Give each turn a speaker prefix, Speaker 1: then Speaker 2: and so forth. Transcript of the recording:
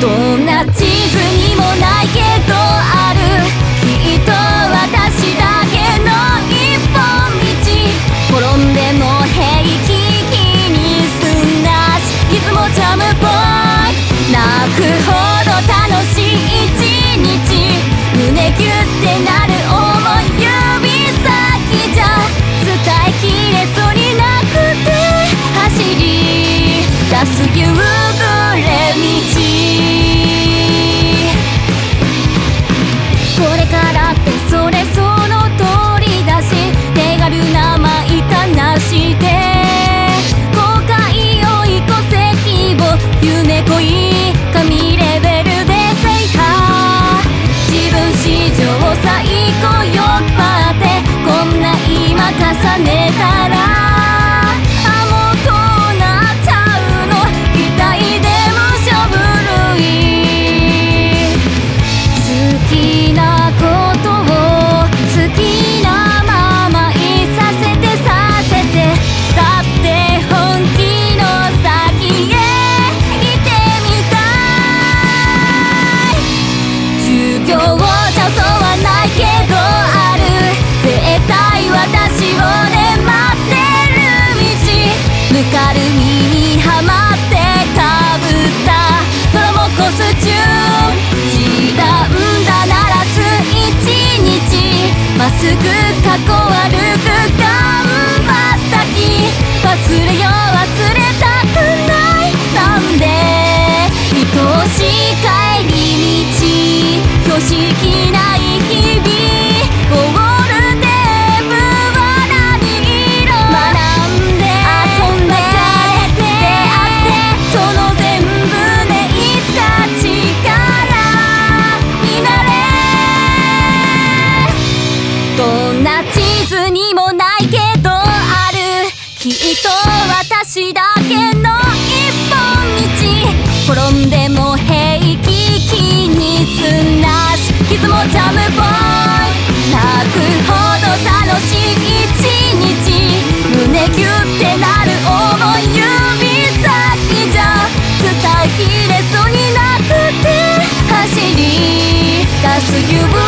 Speaker 1: どんな地図にもないけどあるきっと私だけの一本道転んでも平気気にすんなし。いつもジャムっぽい泣くほど楽しい一日胸キュッてなる。重い指先じゃ伝えきれそうになくて走り出すく過去悪く頑張った日忘れよう。な地図にもないけどあるきっと私だけの一本道転んでも平気気にすなし傷もジャムボーイ泣くほど楽しい一日胸キュッてなる思い指先じゃ伝えきれそうになくて走り出す夢